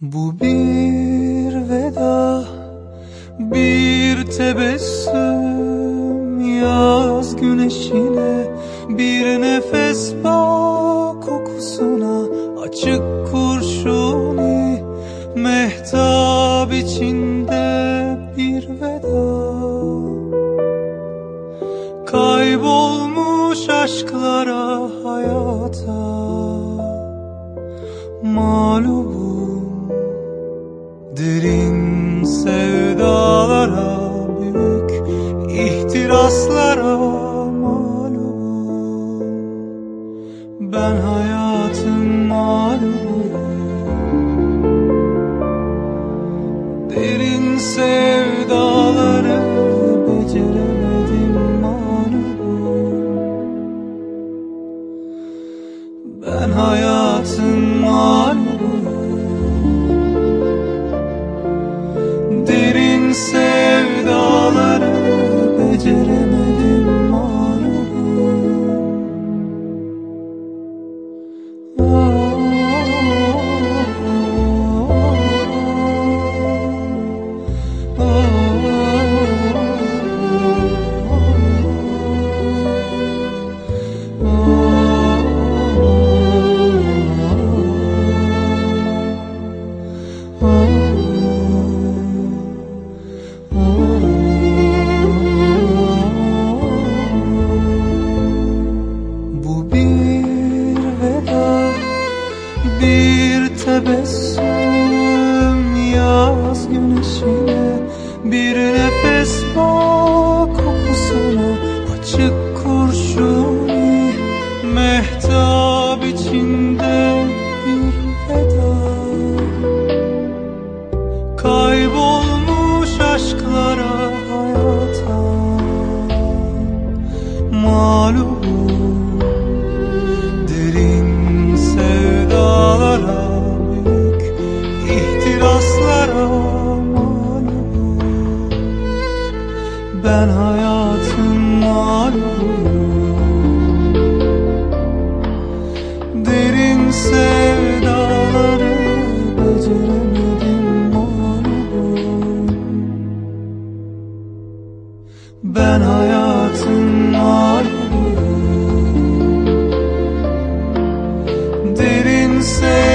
Bu bir veda, bir tebessüm yaz güneşine, bir nefes bağ kokusuna, açık kurşuni, mehtap içinde bir veda. Kaybolmuş aşklara hayata Derin sevdalara büyük ihtiraslara mağlubum Ben hayatın mağlubuyum Derin sevdaları beceremedim mağlubum Ben hayatın mağlubuyum Derin bir tebessüm Yaz güneşine bir nefes bak kokusuna Açık kurşuni mehtap içinde bir veda. Kaybolmuş aşklara hayata malum Ben hayatın mağlubu Derin sevgi